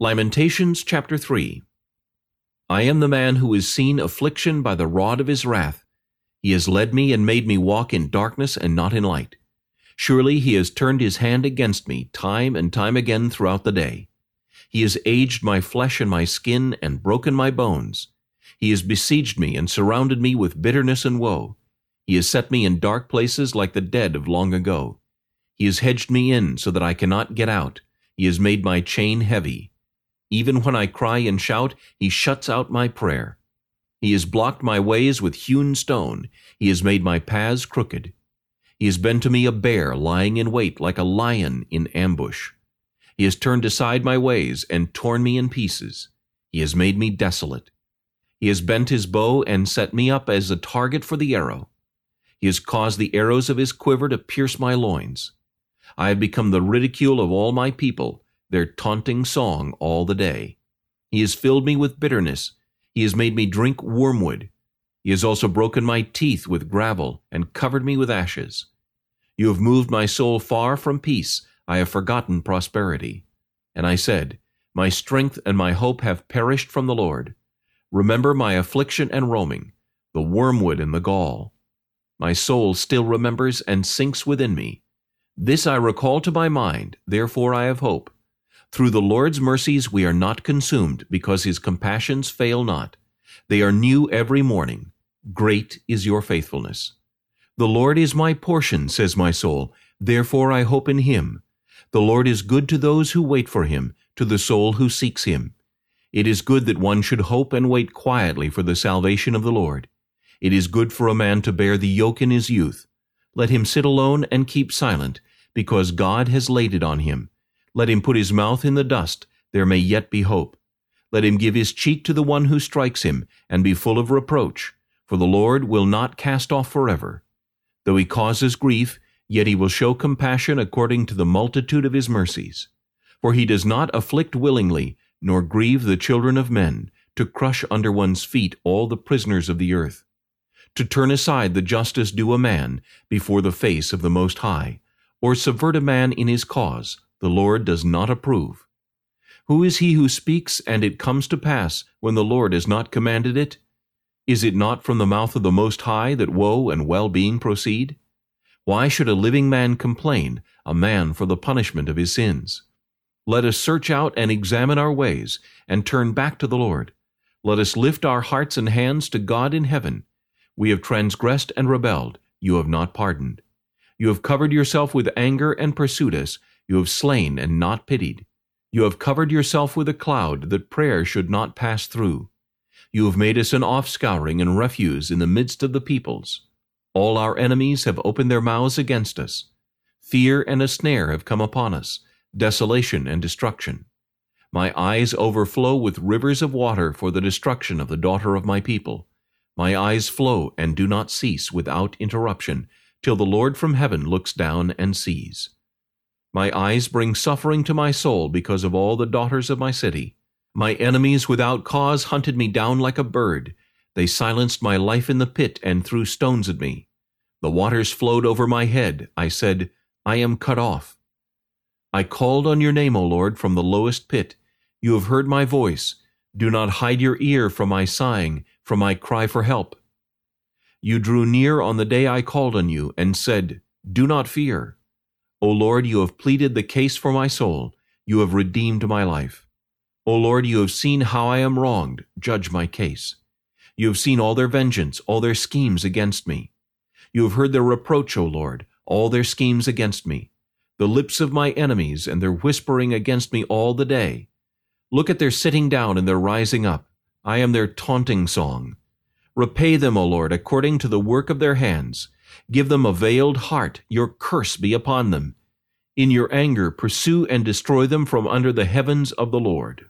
Lamentations chapter 3 I am the man who has seen affliction by the rod of his wrath. He has led me and made me walk in darkness and not in light. Surely he has turned his hand against me time and time again throughout the day. He has aged my flesh and my skin and broken my bones. He has besieged me and surrounded me with bitterness and woe. He has set me in dark places like the dead of long ago. He has hedged me in so that I cannot get out. He has made my chain heavy. Even when I cry and shout, he shuts out my prayer. He has blocked my ways with hewn stone. He has made my paths crooked. He has been to me a bear lying in wait like a lion in ambush. He has turned aside my ways and torn me in pieces. He has made me desolate. He has bent his bow and set me up as a target for the arrow. He has caused the arrows of his quiver to pierce my loins. I have become the ridicule of all my people, their taunting song all the day. He has filled me with bitterness. He has made me drink wormwood. He has also broken my teeth with gravel and covered me with ashes. You have moved my soul far from peace. I have forgotten prosperity. And I said, My strength and my hope have perished from the Lord. Remember my affliction and roaming, the wormwood and the gall. My soul still remembers and sinks within me. This I recall to my mind, therefore I have hope. Through the Lord's mercies we are not consumed, because his compassions fail not. They are new every morning. Great is your faithfulness. The Lord is my portion, says my soul, therefore I hope in him. The Lord is good to those who wait for him, to the soul who seeks him. It is good that one should hope and wait quietly for the salvation of the Lord. It is good for a man to bear the yoke in his youth. Let him sit alone and keep silent, because God has laid it on him. Let him put his mouth in the dust, there may yet be hope. Let him give his cheek to the one who strikes him, and be full of reproach, for the Lord will not cast off forever. Though he causes grief, yet he will show compassion according to the multitude of his mercies. For he does not afflict willingly, nor grieve the children of men, to crush under one's feet all the prisoners of the earth. To turn aside the justice due a man before the face of the Most High, or subvert a man in his cause, the Lord does not approve. Who is he who speaks, and it comes to pass, when the Lord has not commanded it? Is it not from the mouth of the Most High that woe and well-being proceed? Why should a living man complain, a man for the punishment of his sins? Let us search out and examine our ways, and turn back to the Lord. Let us lift our hearts and hands to God in heaven. We have transgressed and rebelled, you have not pardoned. You have covered yourself with anger and pursued us, you have slain and not pitied. You have covered yourself with a cloud that prayer should not pass through. You have made us an offscouring and refuse in the midst of the peoples. All our enemies have opened their mouths against us. Fear and a snare have come upon us, desolation and destruction. My eyes overflow with rivers of water for the destruction of the daughter of my people. My eyes flow and do not cease without interruption, till the Lord from heaven looks down and sees. My eyes bring suffering to my soul because of all the daughters of my city. My enemies without cause hunted me down like a bird. They silenced my life in the pit and threw stones at me. The waters flowed over my head. I said, I am cut off. I called on your name, O Lord, from the lowest pit. You have heard my voice. Do not hide your ear from my sighing, from my cry for help. You drew near on the day I called on you, and said, Do not fear. O Lord, you have pleaded the case for my soul. You have redeemed my life. O Lord, you have seen how I am wronged. Judge my case. You have seen all their vengeance, all their schemes against me. You have heard their reproach, O Lord, all their schemes against me, the lips of my enemies and their whispering against me all the day. Look at their sitting down and their rising up. I am their taunting song. Repay them, O Lord, according to the work of their hands. Give them a veiled heart, your curse be upon them. In your anger pursue and destroy them from under the heavens of the Lord.